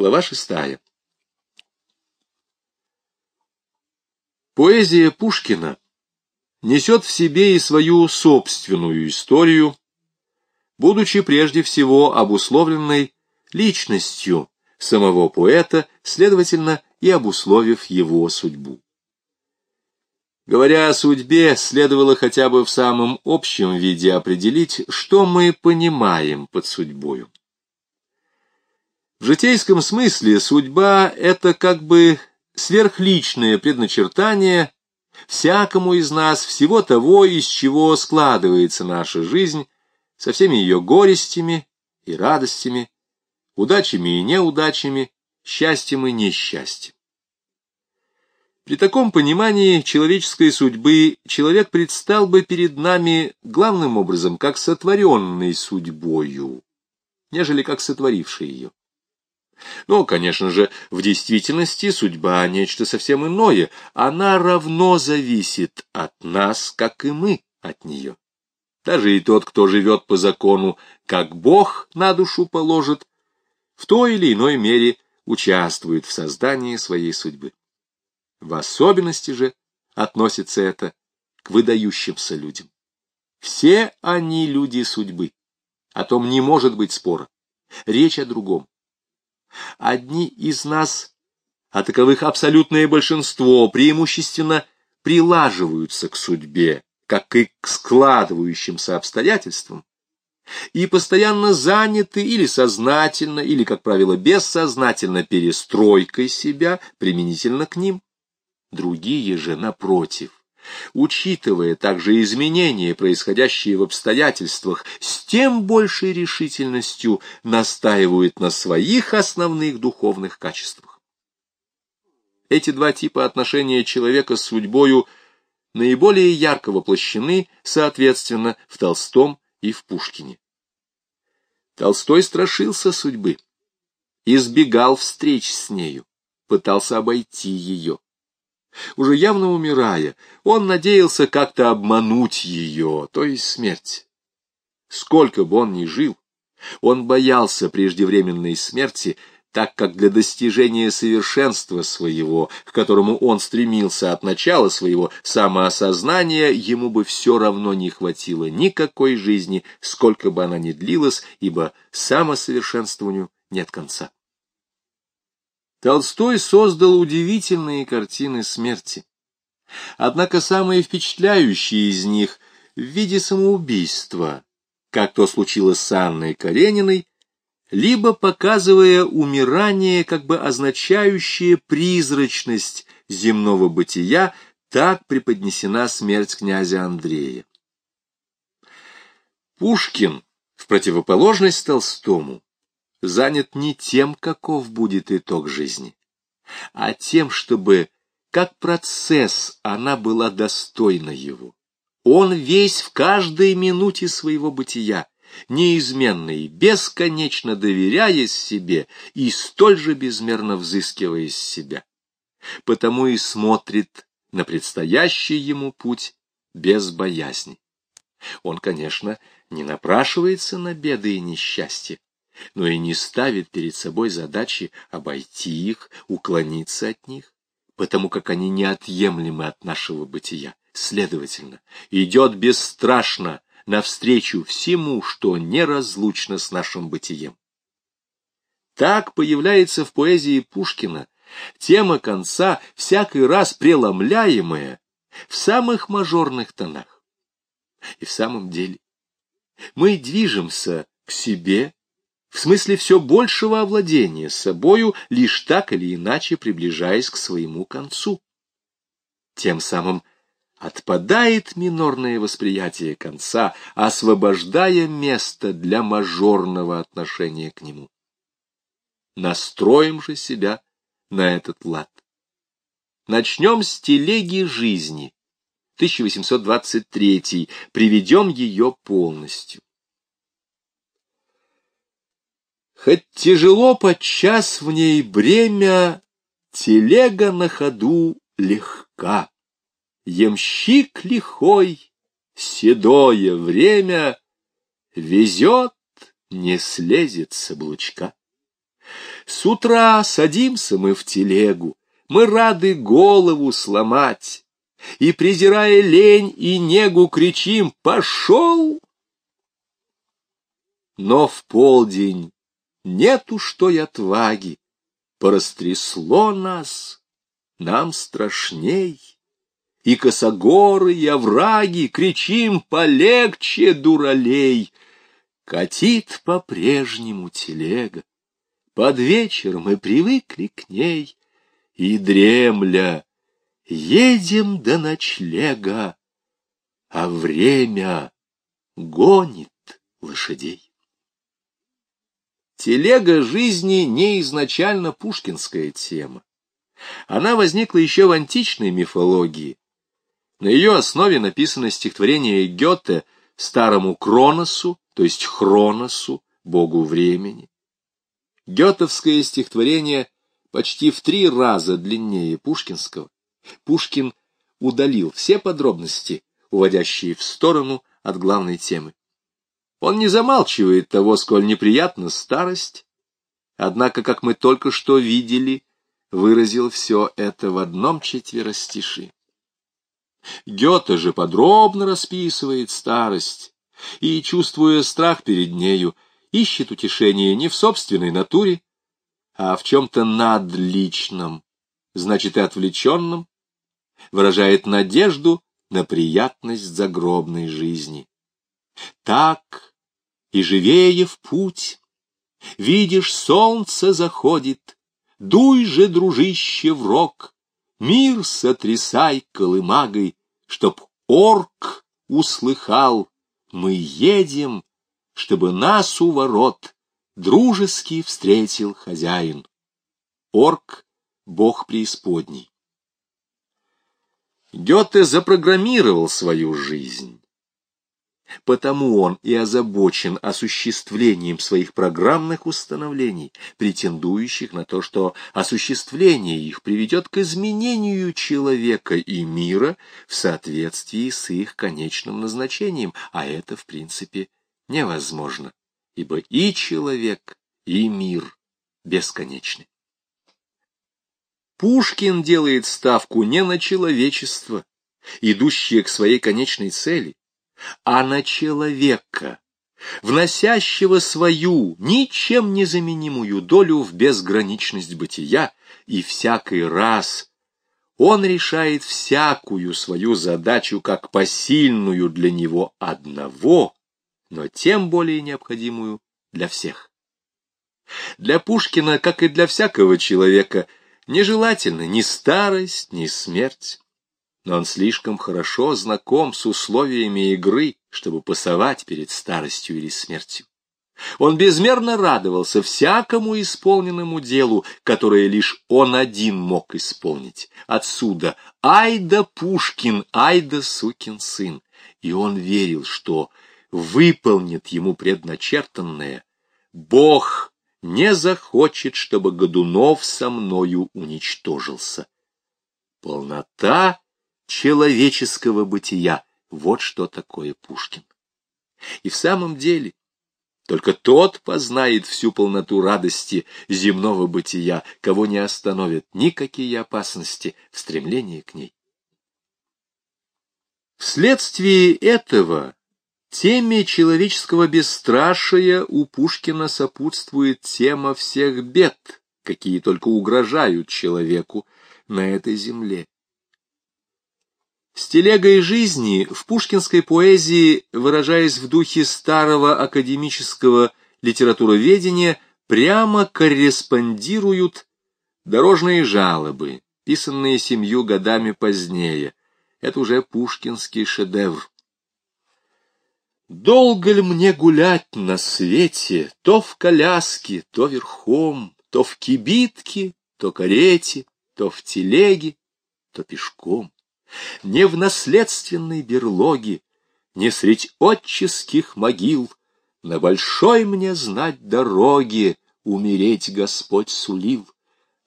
Глава шестая. Поэзия Пушкина несет в себе и свою собственную историю, будучи прежде всего обусловленной личностью самого поэта, следовательно, и обусловив его судьбу. Говоря о судьбе, следовало хотя бы в самом общем виде определить, что мы понимаем под судьбою. В житейском смысле судьба — это как бы сверхличное предначертание всякому из нас всего того, из чего складывается наша жизнь, со всеми ее горестями и радостями, удачами и неудачами, счастьем и несчастьем. При таком понимании человеческой судьбы человек предстал бы перед нами главным образом как сотворенный судьбою, нежели как сотворивший ее. Но, конечно же, в действительности судьба — нечто совсем иное. Она равно зависит от нас, как и мы от нее. Даже и тот, кто живет по закону, как Бог на душу положит, в той или иной мере участвует в создании своей судьбы. В особенности же относится это к выдающимся людям. Все они люди судьбы. О том не может быть спора. Речь о другом. Одни из нас, а таковых абсолютное большинство, преимущественно прилаживаются к судьбе, как и к складывающимся обстоятельствам, и постоянно заняты или сознательно, или, как правило, бессознательно перестройкой себя применительно к ним. Другие же, напротив, учитывая также изменения, происходящие в обстоятельствах, с тем большей решительностью настаивают на своих основных духовных качествах. Эти два типа отношения человека с судьбою наиболее ярко воплощены, соответственно, в Толстом и в Пушкине. Толстой страшился судьбы, избегал встреч с нею, пытался обойти ее. Уже явно умирая, он надеялся как-то обмануть ее, то есть смерть. Сколько бы он ни жил, он боялся преждевременной смерти, так как для достижения совершенства своего, к которому он стремился от начала своего самоосознания, ему бы все равно не хватило никакой жизни, сколько бы она ни длилась, ибо самосовершенствованию нет конца. Толстой создал удивительные картины смерти. Однако самые впечатляющие из них в виде самоубийства, как то случилось с Анной Карениной, либо показывая умирание, как бы означающее призрачность земного бытия, так преподнесена смерть князя Андрея. Пушкин, в противоположность Толстому, занят не тем, каков будет итог жизни, а тем, чтобы, как процесс, она была достойна его. Он весь в каждой минуте своего бытия, неизменно и бесконечно доверяясь себе и столь же безмерно взыскивая себя. Потому и смотрит на предстоящий ему путь без боязни. Он, конечно, не напрашивается на беды и несчастья, но и не ставит перед собой задачи обойти их, уклониться от них, потому как они неотъемлемы от нашего бытия. Следовательно, идет бесстрашно навстречу всему, что неразлучно с нашим бытием. Так появляется в поэзии Пушкина тема конца, всякий раз преломляемая в самых мажорных тонах. И в самом деле мы движемся к себе, в смысле все большего овладения собою, лишь так или иначе приближаясь к своему концу. Тем самым отпадает минорное восприятие конца, освобождая место для мажорного отношения к нему. Настроим же себя на этот лад. Начнем с телеги жизни, 1823, приведем ее полностью. Хоть тяжело подчас в ней бремя, Телега на ходу легка. Ямщик лихой, седое время, Везет, не слезет с облучка. С утра садимся мы в телегу, мы рады голову сломать, и, презирая лень и негу, кричим «Пошел!» Но в полдень нету что и отваги, порастрясло нас, нам страшней. И косогоры, и овраги, кричим полегче, дуралей. Катит по-прежнему телега, под вечер мы привыкли к ней, И дремля едем до ночлега, А время гонит лошадей. Телега жизни не изначально пушкинская тема. Она возникла еще в античной мифологии. На ее основе написано стихотворение Гёте старому Кроносу, то есть Хроносу, богу времени. Гетовское стихотворение почти в три раза длиннее пушкинского. Пушкин удалил все подробности, уводящие в сторону от главной темы. Он не замалчивает того, сколь неприятна старость, однако, как мы только что видели, выразил все это в одном четверостиши. Гёте же подробно расписывает старость, и, чувствуя страх перед нею, ищет утешение не в собственной натуре, а в чем-то надличном, значит и отвлеченном, выражает надежду на приятность загробной жизни. Так и живее в путь. Видишь, солнце заходит, дуй же, дружище, в рог, мир сотрясай колымагой, чтоб орк услыхал, мы едем, чтобы нас у ворот дружески встретил хозяин. Орк — бог преисподней. Гёте запрограммировал свою жизнь. Потому он и озабочен осуществлением своих программных установлений, претендующих на то, что осуществление их приведет к изменению человека и мира в соответствии с их конечным назначением, а это, в принципе, невозможно, ибо и человек, и мир бесконечны. Пушкин делает ставку не на человечество, идущее к своей конечной цели, а на человека, вносящего свою, ничем незаменимую долю в безграничность бытия, и всякий раз он решает всякую свою задачу как посильную для него одного, но тем более необходимую для всех. Для Пушкина, как и для всякого человека, нежелательна ни старость, ни смерть но он слишком хорошо знаком с условиями игры, чтобы пасовать перед старостью или смертью. Он безмерно радовался всякому исполненному делу, которое лишь он один мог исполнить. Отсюда «Ай да Пушкин, ай да сукин сын!» И он верил, что выполнит ему предначертанное. Бог не захочет, чтобы Годунов со мною уничтожился. Полнота человеческого бытия. Вот что такое Пушкин. И в самом деле, только тот познает всю полноту радости земного бытия, кого не остановят никакие опасности в стремлении к ней. Вследствие этого теме человеческого бесстрашия у Пушкина сопутствует тема всех бед, какие только угрожают человеку на этой земле. С телегой жизни в пушкинской поэзии, выражаясь в духе старого академического литературоведения, прямо корреспондируют дорожные жалобы, писанные семью годами позднее. Это уже пушкинский шедевр. Долго ли мне гулять на свете, то в коляске, то верхом, то в кибитке, то карете, то в телеге, то пешком? Не в наследственной берлоге, не средь отческих могил, на большой мне знать дороге умереть Господь сулил,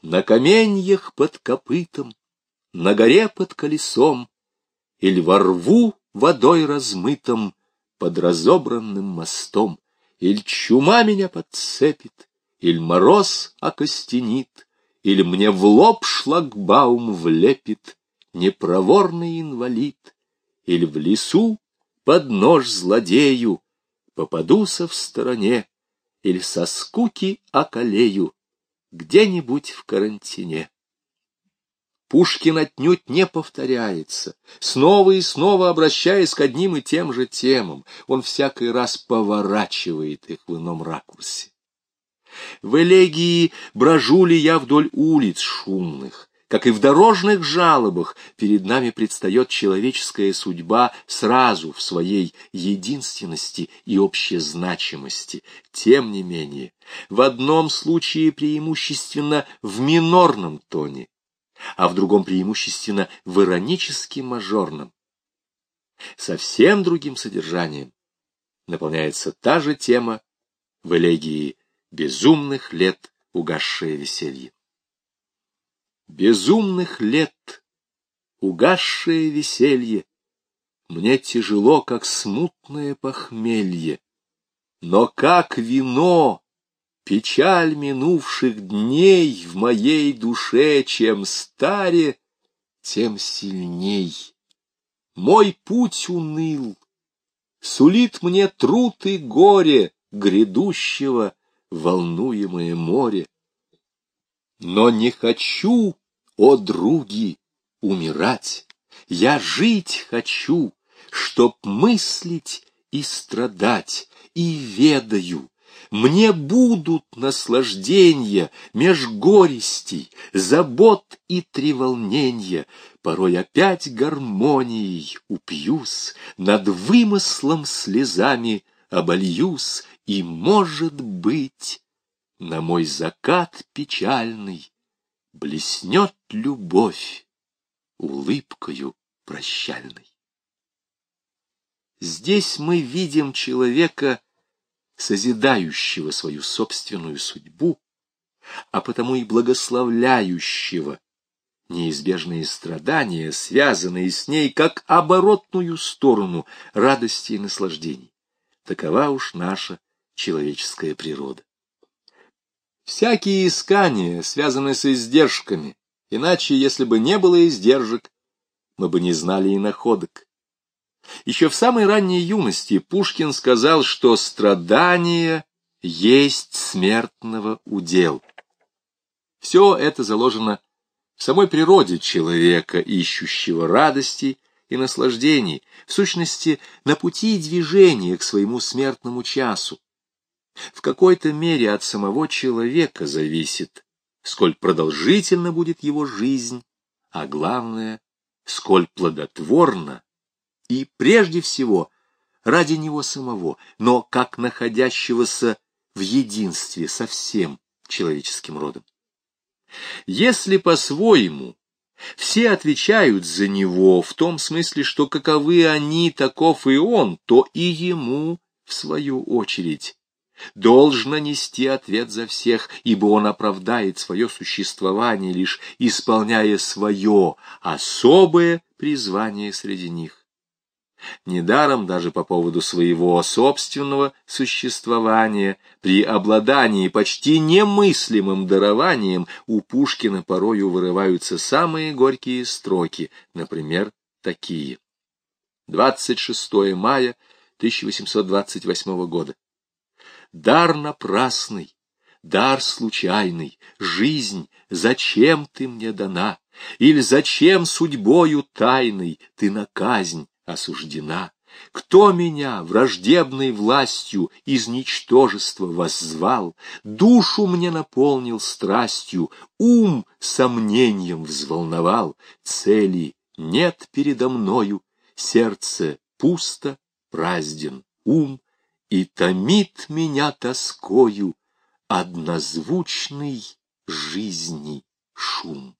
на каменьях под копытом, на горе под колесом, или во рву водой размытом под разобранным мостом, или чума меня подцепит, или мороз окостенит, или мне в лоб шлагбаум влепит непроворный инвалид, или в лесу под нож злодею попадуся в стороне, или со скуки околею где-нибудь в карантине. Пушкин отнюдь не повторяется, снова и снова обращаясь к одним и тем же темам, он всякий раз поворачивает их в ином ракурсе. В элегии брожу ли я вдоль улиц шумных, как и в дорожных жалобах, перед нами предстает человеческая судьба сразу в своей единственности и общезначимости. Тем не менее, в одном случае преимущественно в минорном тоне, а в другом преимущественно в иронически-мажорном. Совсем другим содержанием наполняется та же тема в элегии безумных лет угасшее веселье. Безумных лет угасшее веселье мне тяжело, как смутное похмелье, но как вино Печаль минувших дней в моей душе, чем старе, тем сильней. Мой путь уныл, сулит мне труд и горе грядущего волнуемое море. Но не хочу, о други, умирать, я жить хочу, чтоб мыслить и страдать, и ведаю, мне будут наслаждения меж горестей, забот и треволнения, порой опять гармонией упьюсь, над вымыслом слезами обольюсь, и, может быть, на мой закат печальный блеснет любовь улыбкою прощальной. Здесь мы видим человека, созидающего свою собственную судьбу, а потому и благословляющего неизбежные страдания, связанные с ней, как оборотную сторону радости и наслаждений. Такова уж наша человеческая природа. Всякие искания связаны с издержками, иначе, если бы не было издержек, мы бы не знали и находок. Еще в самой ранней юности Пушкин сказал, что страдание есть смертного удел. Все это заложено в самой природе человека, ищущего радости и наслаждений, в сущности, на пути движения к своему смертному часу. В какой-то мере от самого человека зависит, сколь продолжительно будет его жизнь, а главное, сколь плодотворно и прежде всего ради него самого, но как находящегося в единстве со всем человеческим родом. Если по-своему все отвечают за него в том смысле, что каковы они, таков и он, то и ему, в свою очередь, должно нести ответ за всех, ибо он оправдает свое существование, лишь исполняя свое особое призвание среди них. Недаром даже по поводу своего собственного существования, при обладании почти немыслимым дарованием, у Пушкина порою вырываются самые горькие строки, например, такие. 26 мая 1828 года. Дар напрасный, дар случайный, жизнь, зачем ты мне дана? Или зачем судьбою тайной ты на казнь осуждена. Кто меня враждебной властью из ничтожества воззвал, душу мне наполнил страстью, ум сомнением взволновал, цели нет передо мною, сердце пусто, празден ум, и томит меня тоскою однозвучный жизни шум.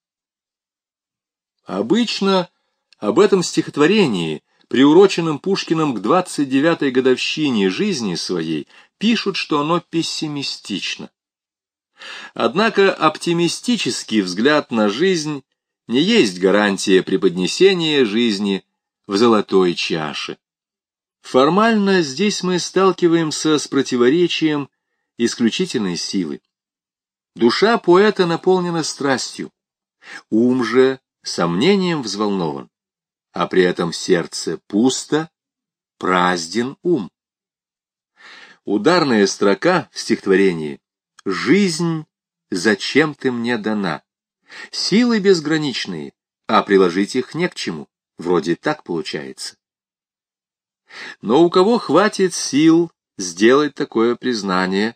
Обычно об этом стихотворении приуроченным Пушкиным к 29-й годовщине жизни своей, пишут, что оно пессимистично. Однако оптимистический взгляд на жизнь не есть гарантия преподнесения жизни в золотой чаше. Формально здесь мы сталкиваемся с противоречием исключительной силы. Душа поэта наполнена страстью, ум же сомнением взволнован, а при этом сердце пусто, празден ум. Ударная строка в стихотворении «Жизнь зачем ты мне дана?» Силы безграничные, а приложить их не к чему. Вроде так получается. Но у кого хватит сил сделать такое признание,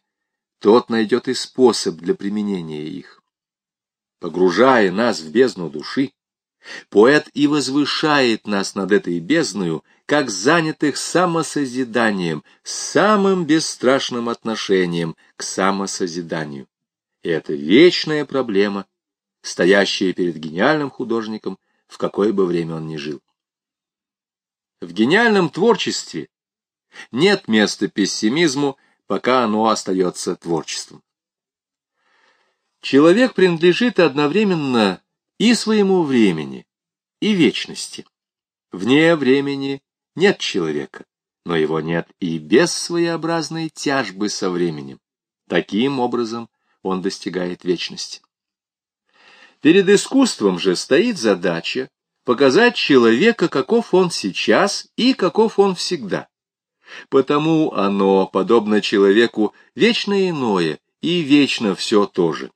тот найдет и способ для применения их. Погружая нас в бездну души, поэт и возвышает нас над этой бездною, как занятых самосозиданием, самым бесстрашным отношением к самосозиданию. И это вечная проблема, стоящая перед гениальным художником, в какое бы время он ни жил. В гениальном творчестве нет места пессимизму, пока оно остается творчеством. Человек принадлежит одновременно и своему времени, и вечности. Вне времени нет человека, но его нет и без своеобразной тяжбы со временем. Таким образом он достигает вечности. Перед искусством же стоит задача показать человека, каков он сейчас и каков он всегда. Потому оно, подобно человеку, вечно иное и вечно все то же.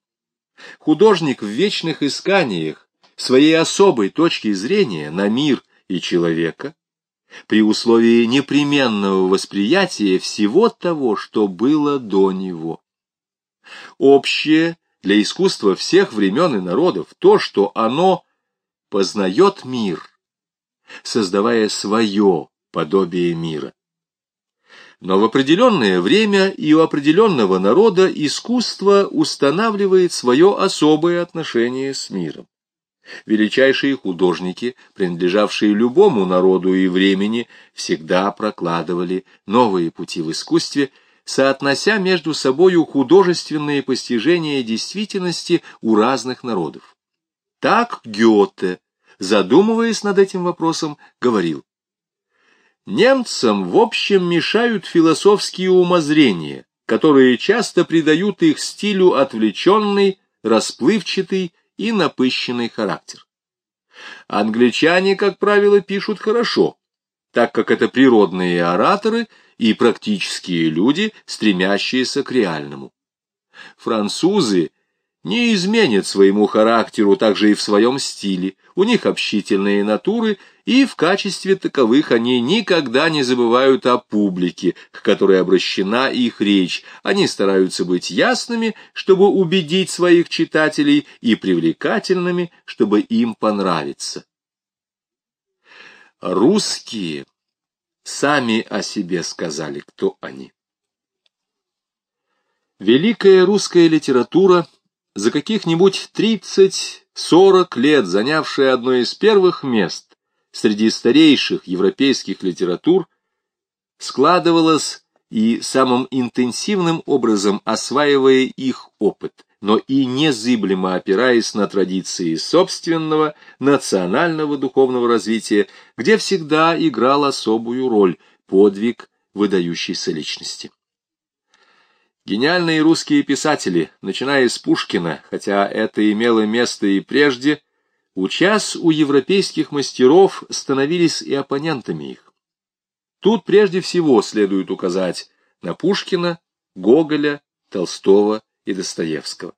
Художник в вечных исканиях своей особой точки зрения на мир и человека, при условии непременного восприятия всего того, что было до него. Общее для искусства всех времен и народов то, что оно познает мир, создавая свое подобие мира. Но в определенное время и у определенного народа искусство устанавливает свое особое отношение с миром. Величайшие художники, принадлежавшие любому народу и времени, всегда прокладывали новые пути в искусстве, соотнося между собою художественные постижения действительности у разных народов. Так Гёте, задумываясь над этим вопросом, говорил. Немцам в общем мешают философские умозрения, которые часто придают их стилю отвлеченный, расплывчатый и напыщенный характер. Англичане, как правило, пишут хорошо, так как это природные ораторы и практические люди, стремящиеся к реальному. Французы не изменят своему характеру также и в своем стиле, у них общительные натуры, и в качестве таковых они никогда не забывают о публике, к которой обращена их речь, они стараются быть ясными, чтобы убедить своих читателей, и привлекательными, чтобы им понравиться. Русские сами о себе сказали, кто они. Великая русская литература — за каких-нибудь 30-40 лет занявшая одно из первых мест среди старейших европейских литератур, складывалась и самым интенсивным образом осваивая их опыт, но и незыблемо опираясь на традиции собственного национального духовного развития, где всегда играл особую роль подвиг выдающейся личности. Гениальные русские писатели, начиная с Пушкина, хотя это имело место и прежде, учас у европейских мастеров становились и оппонентами их. Тут прежде всего следует указать на Пушкина, Гоголя, Толстого и Достоевского.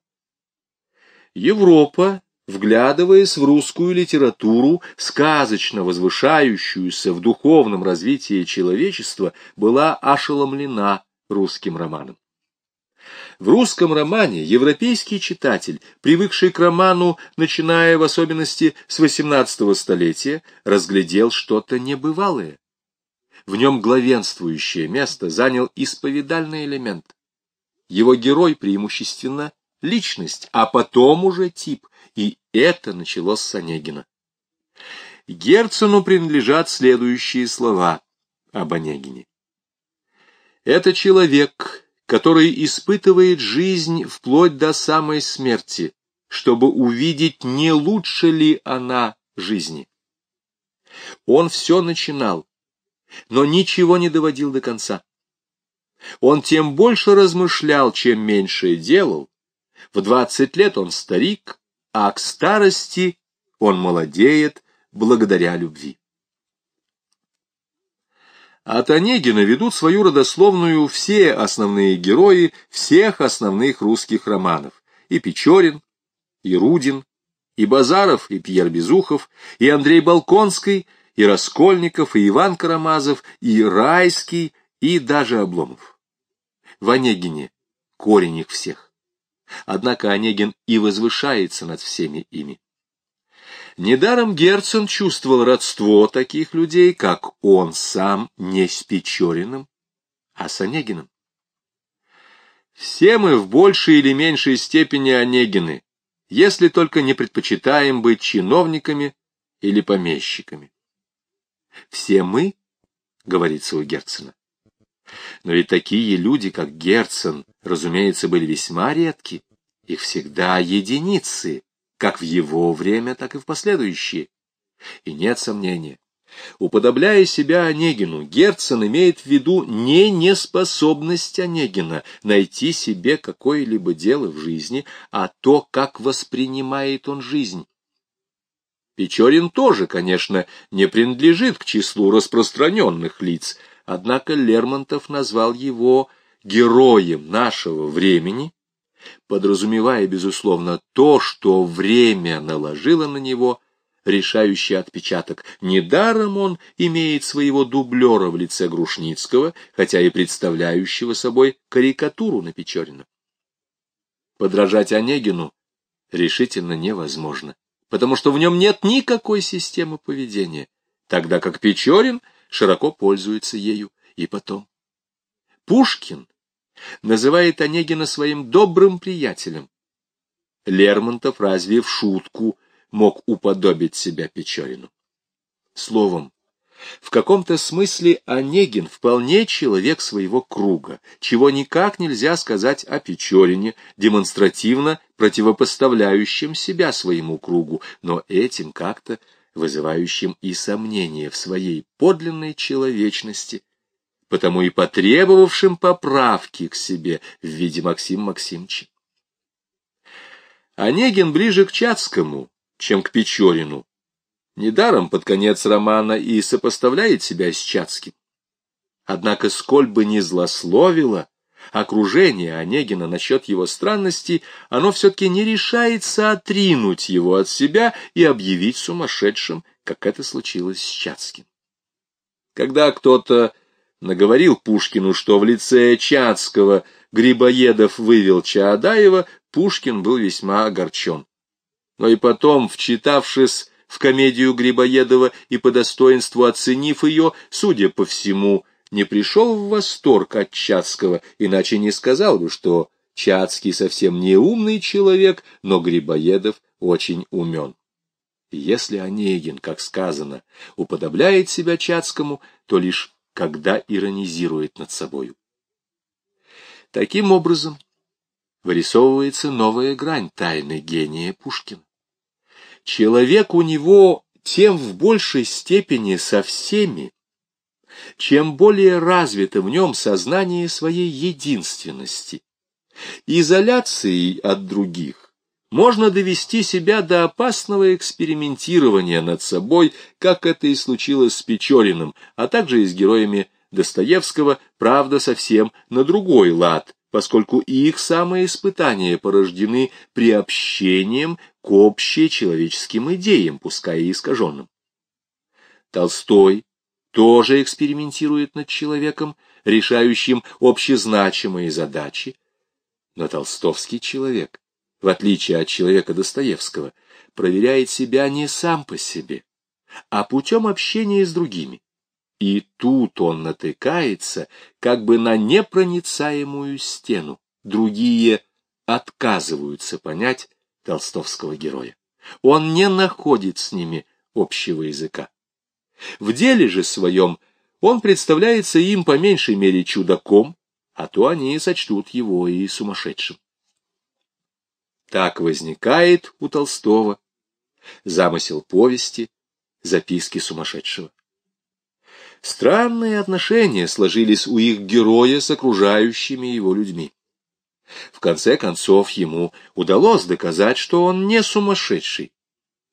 Европа, вглядываясь в русскую литературу, сказочно возвышающуюся в духовном развитии человечества, была ошеломлена русским романом. В русском романе европейский читатель, привыкший к роману, начиная в особенности с XVIII столетия, разглядел что-то небывалое. В нем главенствующее место занял исповедальный элемент. Его герой преимущественно личность, а потом уже тип, и это началось с Онегина. Герцену принадлежат следующие слова об Онегине. Это человек, который испытывает жизнь вплоть до самой смерти, чтобы увидеть, не лучше ли она жизни. Он все начинал, но ничего не доводил до конца. Он тем больше размышлял, чем меньше делал, В двадцать лет он старик, а к старости он молодеет благодаря любви. От Онегина ведут свою родословную все основные герои всех основных русских романов. И Печорин, и Рудин, и Базаров, и Пьер Безухов, и Андрей Балконский, и Раскольников, и Иван Карамазов, и Райский, и даже Обломов. В Онегине корень их всех. Однако Онегин и возвышается над всеми ими. Недаром Герцен чувствовал родство таких людей, как он сам не с Печориным, а с Онегиным. Все мы в большей или меньшей степени Онегины, если только не предпочитаем быть чиновниками или помещиками. Все мы, говорится у Герцена. Но ведь такие люди, как Герцен, разумеется, были весьма редки. Их всегда единицы, как в его время, так и в последующие. И нет сомнения, уподобляя себя Онегину, Герцен имеет в виду не неспособность Онегина найти себе какое-либо дело в жизни, а то, как воспринимает он жизнь. Печорин тоже, конечно, не принадлежит к числу распространенных лиц, однако Лермонтов назвал его героем нашего времени, подразумевая, безусловно, то, что время наложило на него решающий отпечаток. Недаром он имеет своего дублера в лице Грушницкого, хотя и представляющего собой карикатуру на Печорина. Подражать Онегину решительно невозможно, потому что в нем нет никакой системы поведения, тогда как Печорин широко пользуется ею и потом. Пушкин называет Онегина своим добрым приятелем. Лермонтов разве в шутку мог уподобить себя Печорину? Словом, в каком-то смысле Онегин вполне человек своего круга, чего никак нельзя сказать о Печорине, демонстративно противопоставляющем себя своему кругу, но этим как-то вызывающим и сомнения в своей подлинной человечности – потому и потребовавшим поправки к себе в виде Максима Максимовича. Онегин ближе к Чацкому, чем к Печорину. Недаром под конец романа и сопоставляет себя с Чацким. Однако, сколь бы ни злословило окружение Онегина насчет его странностей, оно все-таки не решается отринуть его от себя и объявить сумасшедшим, как это случилось с Чацким. Когда кто-то наговорил Пушкину, что в лице Чацкого Грибоедов вывел Чаадаева, Пушкин был весьма огорчен. Но и потом, вчитавшись в комедию Грибоедова и по достоинству оценив ее, судя по всему, не пришел в восторг от Чацкого, иначе не сказал бы, что Чацкий совсем не умный человек, но Грибоедов очень умен. Если Онегин, как сказано, уподобляет себя Чацкому, то лишь когда иронизирует над собою. Таким образом, вырисовывается новая грань тайны гения Пушкина. Человек у него тем в большей степени со всеми, чем более развито в нем сознание своей единственности, изоляцией от других, можно довести себя до опасного экспериментирования над собой, как это и случилось с Печориным, а также и с героями Достоевского, правда, совсем на другой лад, поскольку их самые испытания порождены приобщением к общечеловеческим идеям, пускай и искаженным. Толстой тоже экспериментирует над человеком, решающим общезначимые задачи, но толстовский человек в отличие от человека Достоевского, проверяет себя не сам по себе, а путем общения с другими. И тут он натыкается как бы на непроницаемую стену. Другие отказываются понять толстовского героя. Он не находит с ними общего языка. В деле же своем он представляется им по меньшей мере чудаком, а то они сочтут его и сумасшедшим. Так возникает у Толстого замысел повести «Записки сумасшедшего». Странные отношения сложились у их героя с окружающими его людьми. В конце концов, ему удалось доказать, что он не сумасшедший.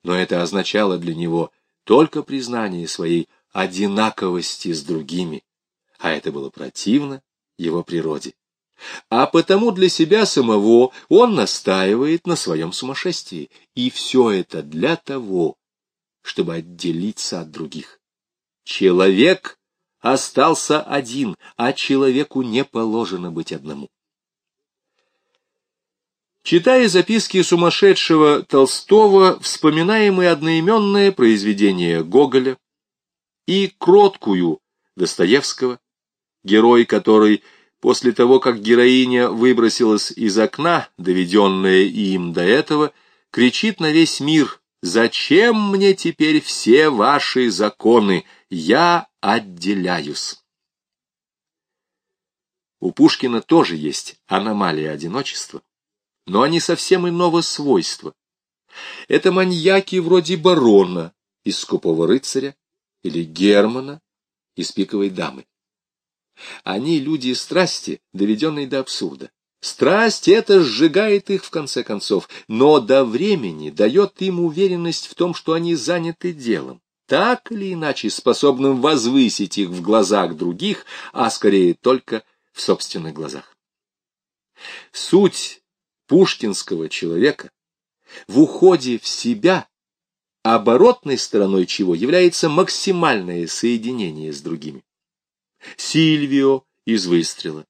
Но это означало для него только признание своей одинаковости с другими, а это было противно его природе. А потому для себя самого он настаивает на своем сумасшествии, и все это для того, чтобы отделиться от других. Человек остался один, а человеку не положено быть одному. Читая записки сумасшедшего Толстого, вспоминаем и одноименное произведение Гоголя, и кроткую Достоевского, герой которой после того, как героиня выбросилась из окна, доведенная им до этого, кричит на весь мир «Зачем мне теперь все ваши законы? Я отделяюсь». У Пушкина тоже есть аномалия одиночества но они совсем иного свойства. Это маньяки вроде барона из «Скупого рыцаря» или Германа из «Пиковой дамы». Они люди страсти, доведенные до абсурда. Страсть это сжигает их в конце концов, но до времени дает им уверенность в том, что они заняты делом, так или иначе способным возвысить их в глазах других, а скорее только в собственных глазах. Суть пушкинского человека в уходе в себя, оборотной стороной чего является максимальное соединение с другими. Сильвио из выстрела.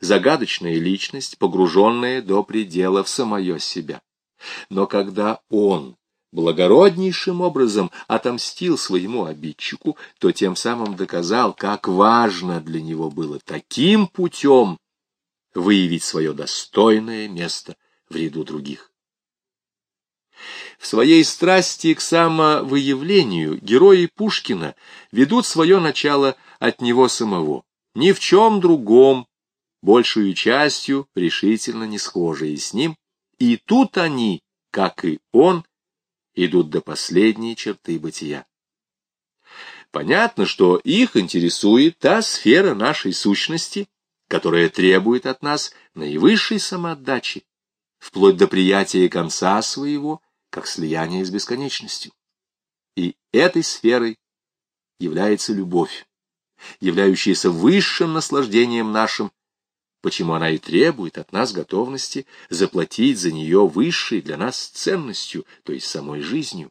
Загадочная личность, погруженная до предела в самое себя. Но когда он благороднейшим образом отомстил своему обидчику, то тем самым доказал, как важно для него было таким путем выявить свое достойное место в ряду других. В своей страсти к самовыявлению герои Пушкина ведут свое начало от него самого, ни в чем другом, большую частью решительно не схожие с ним, и тут они, как и он, идут до последней черты бытия. Понятно, что их интересует та сфера нашей сущности, которая требует от нас наивысшей самоотдачи, вплоть до приятия конца своего, как слияния с бесконечностью. И этой сферой является любовь, являющаяся высшим наслаждением нашим, почему она и требует от нас готовности заплатить за нее высшей для нас ценностью, то есть самой жизнью.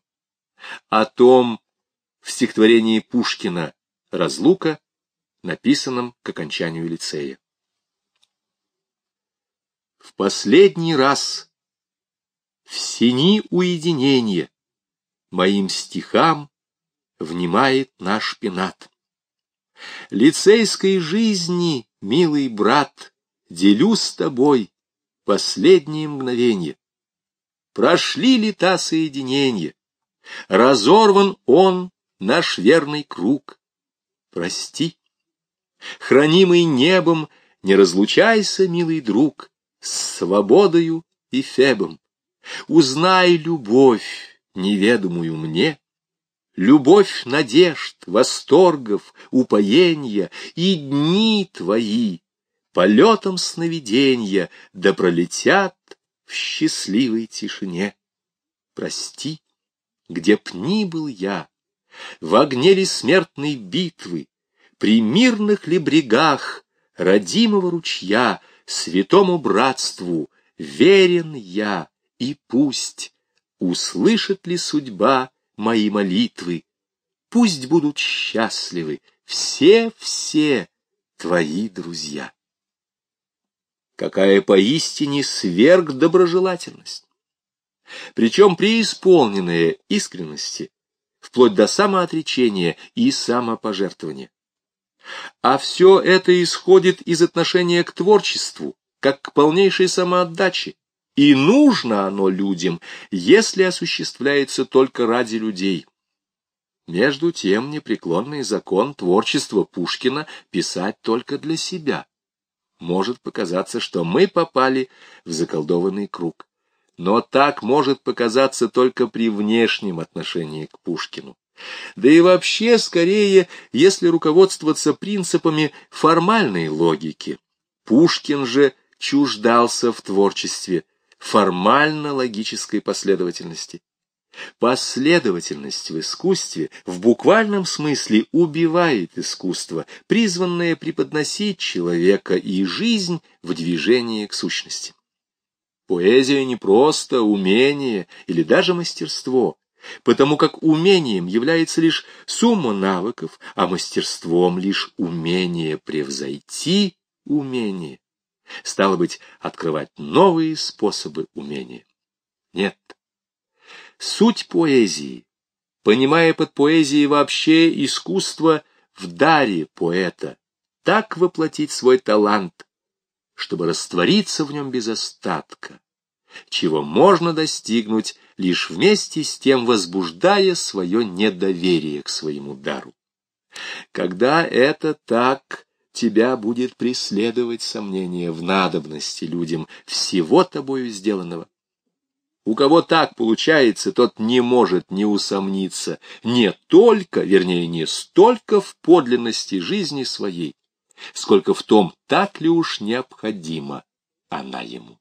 О том в стихотворении Пушкина «Разлука», написанном к окончанию лицея в последний раз в сини уединения моим стихам внимает наш пенат. Лицейской жизни, милый брат, делю с тобой последние мгновения. Прошли лета соединения, разорван он, наш верный круг. Прости, хранимый небом, не разлучайся, милый друг, с свободою и Фебом. Узнай любовь, неведомую мне, Любовь надежд, восторгов, упоения И дни твои, полетом сновиденья, Да пролетят в счастливой тишине. Прости, где б ни был я, В огне ли смертной битвы, При мирных ли брегах Родимого ручья — святому братству верен я, и пусть услышит ли судьба мои молитвы, пусть будут счастливы все-все твои друзья. Какая поистине сверхдоброжелательность! Причем преисполненная искренности, вплоть до самоотречения и самопожертвования. А все это исходит из отношения к творчеству, как к полнейшей самоотдаче. И нужно оно людям, если осуществляется только ради людей. Между тем непреклонный закон творчества Пушкина писать только для себя. Может показаться, что мы попали в заколдованный круг. Но так может показаться только при внешнем отношении к Пушкину. Да и вообще, скорее, если руководствоваться принципами формальной логики. Пушкин же чуждался в творчестве формально-логической последовательности. Последовательность в искусстве в буквальном смысле убивает искусство, призванное преподносить человека и жизнь в движении к сущности. Поэзия не просто умение или даже мастерство, потому как умением является лишь сумма навыков, а мастерством лишь умение превзойти умение. Стало быть, открывать новые способы умения. Нет. Суть поэзии, понимая под поэзией вообще искусство в даре поэта, так воплотить свой талант, чтобы раствориться в нем без остатка, чего можно достигнуть лишь вместе с тем возбуждая свое недоверие к своему дару. Когда это так, тебя будет преследовать сомнение в надобности людям всего тобою сделанного. У кого так получается, тот не может не усомниться не только, вернее, не столько в подлинности жизни своей, сколько в том, так ли уж необходима она ему.